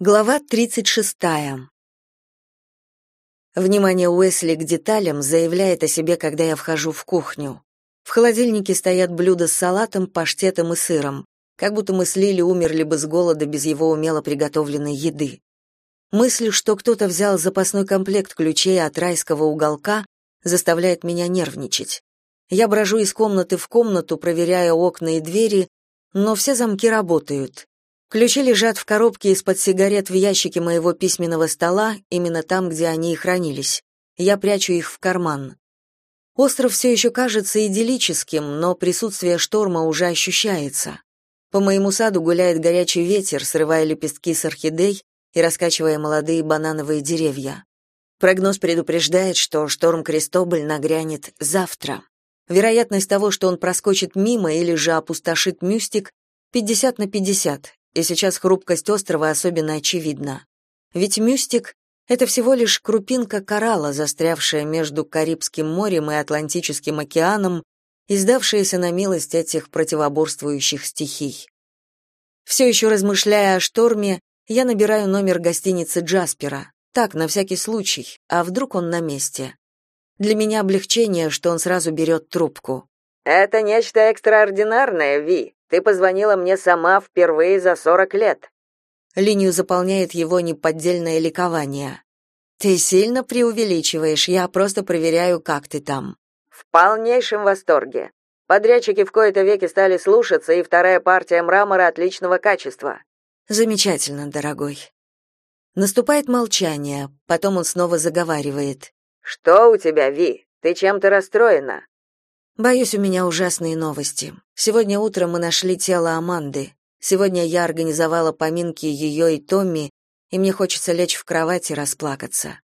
Глава 36. Внимание Уэсли к деталям заявляет о себе, когда я вхожу в кухню. В холодильнике стоят блюда с салатом, паштетом и сыром, как будто мы с Лили умерли бы с голода без его умело приготовленной еды. Мысль, что кто-то взял запасной комплект ключей от райского уголка, заставляет меня нервничать. Я брожу из комнаты в комнату, проверяя окна и двери, но все замки работают. Ключи лежат в коробке из-под сигарет в ящике моего письменного стола, именно там, где они и хранились. Я прячу их в карман. Остров все еще кажется идиллическим, но присутствие шторма уже ощущается. По моему саду гуляет горячий ветер, срывая лепестки с орхидей и раскачивая молодые банановые деревья. Прогноз предупреждает, что шторм Крестоболь нагрянет завтра. Вероятность того, что он проскочит мимо или же опустошит Мюстик, 50 на 50, и сейчас хрупкость острова особенно очевидна. Ведь Мюстик — это всего лишь крупинка коралла, застрявшая между Карибским морем и Атлантическим океаном, издавшаяся на милость этих противоборствующих стихий. Все еще размышляя о шторме, я набираю номер гостиницы Джаспера. Так, на всякий случай, а вдруг он на месте. Для меня облегчение, что он сразу берет трубку. «Это нечто экстраординарное, Ви. Ты позвонила мне сама впервые за сорок лет. Линию заполняет его неподдельное ликование. Ты сильно преувеличиваешь, я просто проверяю, как ты там. В полнейшем восторге. Подрядчики в кои-то веки стали слушаться, и вторая партия мрамора отличного качества. Замечательно, дорогой. Наступает молчание, потом он снова заговаривает. Что у тебя, Ви? Ты чем-то расстроена? Боюсь, у меня ужасные новости. Сегодня утром мы нашли тело Аманды. Сегодня я организовала поминки ее и Томми, и мне хочется лечь в кровать и расплакаться.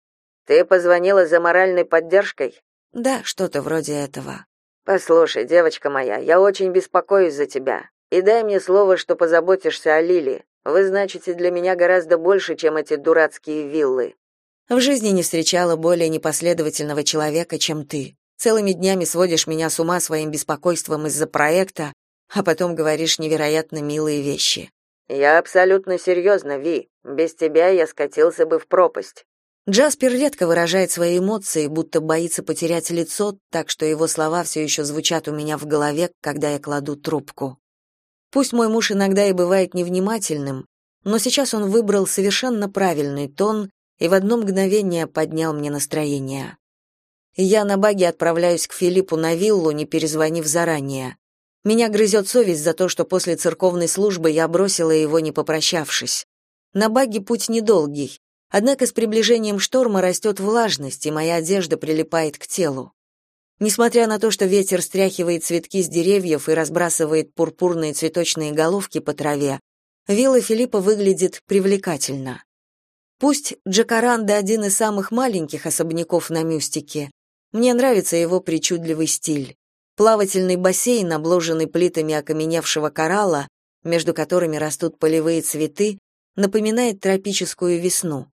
Ты позвонила за моральной поддержкой? Да, что-то вроде этого. Послушай, девочка моя, я очень беспокоюсь за тебя. И дай мне слово, что позаботишься о Лили. Вы значите для меня гораздо больше, чем эти дурацкие виллы. В жизни не встречала более непоследовательного человека, чем ты. Целыми днями сводишь меня с ума своим беспокойством из-за проекта, а потом говоришь невероятно милые вещи. Я абсолютно серьезно, Ви. Без тебя я скатился бы в пропасть. Джаспер редко выражает свои эмоции, будто боится потерять лицо, так что его слова все еще звучат у меня в голове, когда я кладу трубку. Пусть мой муж иногда и бывает невнимательным, но сейчас он выбрал совершенно правильный тон и в одно мгновение поднял мне настроение. Я на баге отправляюсь к Филиппу на виллу, не перезвонив заранее. Меня грызет совесть за то, что после церковной службы я бросила его, не попрощавшись. На баге путь недолгий, однако с приближением шторма растет влажность, и моя одежда прилипает к телу. Несмотря на то, что ветер стряхивает цветки с деревьев и разбрасывает пурпурные цветочные головки по траве, вилла Филиппа выглядит привлекательно. Пусть Джакаранда один из самых маленьких особняков на Мюстике, мне нравится его причудливый стиль. Плавательный бассейн, обложенный плитами окаменевшего коралла, между которыми растут полевые цветы, напоминает тропическую весну.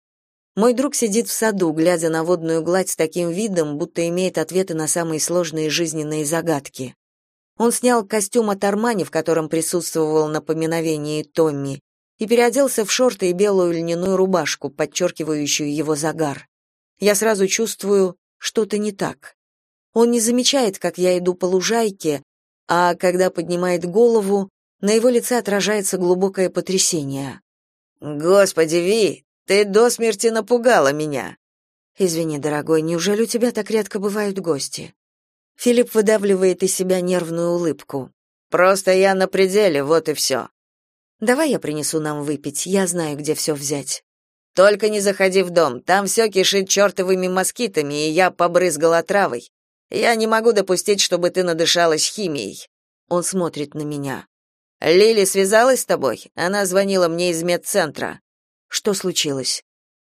Мой друг сидит в саду, глядя на водную гладь с таким видом, будто имеет ответы на самые сложные жизненные загадки. Он снял костюм от Армани, в котором присутствовал на Томми, и переоделся в шорты и белую льняную рубашку, подчеркивающую его загар. Я сразу чувствую, что-то не так. Он не замечает, как я иду по лужайке, а когда поднимает голову, на его лице отражается глубокое потрясение. «Господи, Ви, ты до смерти напугала меня!» «Извини, дорогой, неужели у тебя так редко бывают гости?» Филипп выдавливает из себя нервную улыбку. «Просто я на пределе, вот и все». «Давай я принесу нам выпить, я знаю, где все взять». Только не заходи в дом, там все кишит чертовыми москитами, и я побрызгала травой. Я не могу допустить, чтобы ты надышалась химией. Он смотрит на меня. Лили связалась с тобой? Она звонила мне из медцентра. Что случилось?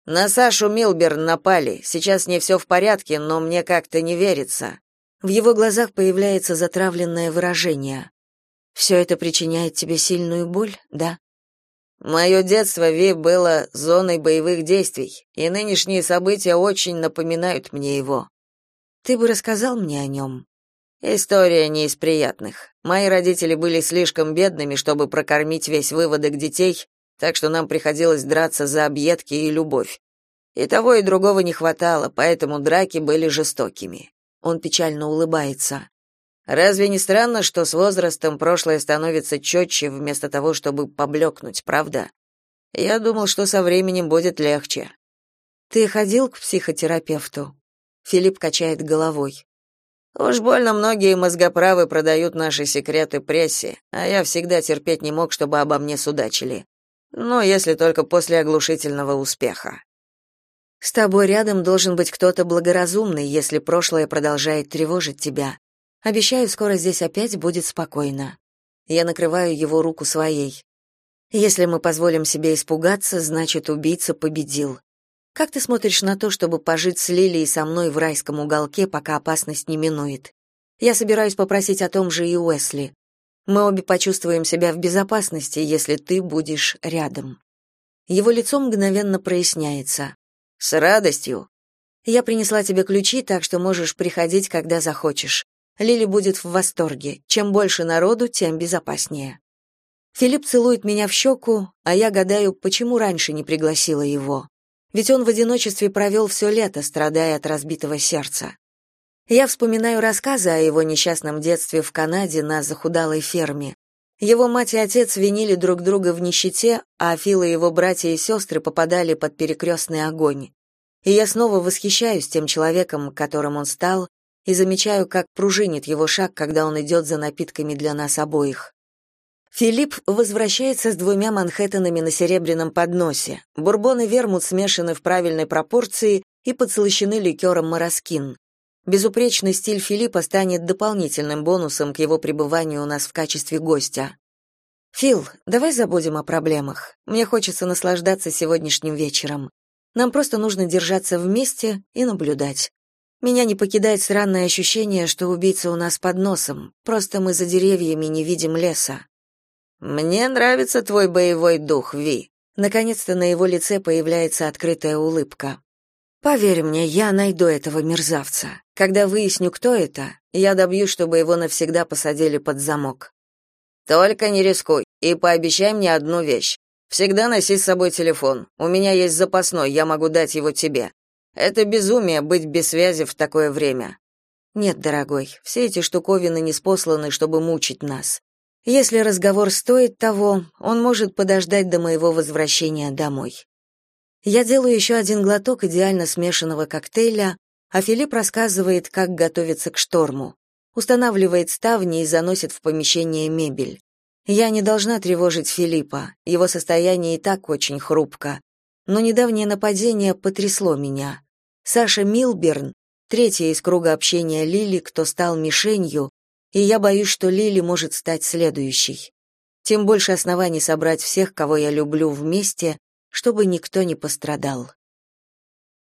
На Сашу Милберн напали. Сейчас не все в порядке, но мне как-то не верится. В его глазах появляется затравленное выражение. «Все это причиняет тебе сильную боль, да? Мое детство, Ви, было зоной боевых действий, и нынешние события очень напоминают мне его. Ты бы рассказал мне о нем?» История не из приятных. Мои родители были слишком бедными, чтобы прокормить весь выводок детей, так что нам приходилось драться за объедки и любовь. И того, и другого не хватало, поэтому драки были жестокими. Он печально улыбается. Разве не странно, что с возрастом прошлое становится четче вместо того, чтобы поблекнуть, правда? Я думал, что со временем будет легче. Ты ходил к психотерапевту? Филипп качает головой. Уж больно многие мозгоправы продают наши секреты прессе, а я всегда терпеть не мог, чтобы обо мне судачили. Но если только после оглушительного успеха. С тобой рядом должен быть кто-то благоразумный, если прошлое продолжает тревожить тебя. Обещаю, скоро здесь опять будет спокойно. Я накрываю его руку своей. Если мы позволим себе испугаться, значит, убийца победил. Как ты смотришь на то, чтобы пожить с Лилией со мной в райском уголке, пока опасность не минует? Я собираюсь попросить о том же и Уэсли. Мы обе почувствуем себя в безопасности, если ты будешь рядом. Его лицо мгновенно проясняется. С радостью. Я принесла тебе ключи, так что можешь приходить, когда захочешь. Лили будет в восторге. Чем больше народу, тем безопаснее. Филипп целует меня в щеку, а я гадаю, почему раньше не пригласила его ведь он в одиночестве провел все лето, страдая от разбитого сердца. Я вспоминаю рассказы о его несчастном детстве в Канаде на захудалой ферме. Его мать и отец винили друг друга в нищете, а Фил и его братья и сестры попадали под перекрестный огонь. И я снова восхищаюсь тем человеком, которым он стал, и замечаю, как пружинит его шаг, когда он идет за напитками для нас обоих. Филипп возвращается с двумя манхэттенами на серебряном подносе. Бурбон и вермут смешаны в правильной пропорции и подслащены ликером мороскин. Безупречный стиль Филиппа станет дополнительным бонусом к его пребыванию у нас в качестве гостя. Фил, давай забудем о проблемах. Мне хочется наслаждаться сегодняшним вечером. Нам просто нужно держаться вместе и наблюдать. Меня не покидает странное ощущение, что убийца у нас под носом. Просто мы за деревьями не видим леса. Мне нравится твой боевой дух, Ви. Наконец-то на его лице появляется открытая улыбка. Поверь мне, я найду этого мерзавца. Когда выясню, кто это, я добьюсь, чтобы его навсегда посадили под замок. Только не рискуй и пообещай мне одну вещь. Всегда носи с собой телефон. У меня есть запасной, я могу дать его тебе. Это безумие быть без связи в такое время. Нет, дорогой, все эти штуковины не спосланы, чтобы мучить нас. Если разговор стоит того, он может подождать до моего возвращения домой. Я делаю еще один глоток идеально смешанного коктейля, а Филипп рассказывает, как готовиться к шторму. Устанавливает ставни и заносит в помещение мебель. Я не должна тревожить Филиппа, его состояние и так очень хрупко. Но недавнее нападение потрясло меня. Саша Милберн, третья из круга общения Лили, кто стал мишенью, и я боюсь, что Лили может стать следующей. Тем больше оснований собрать всех, кого я люблю, вместе, чтобы никто не пострадал.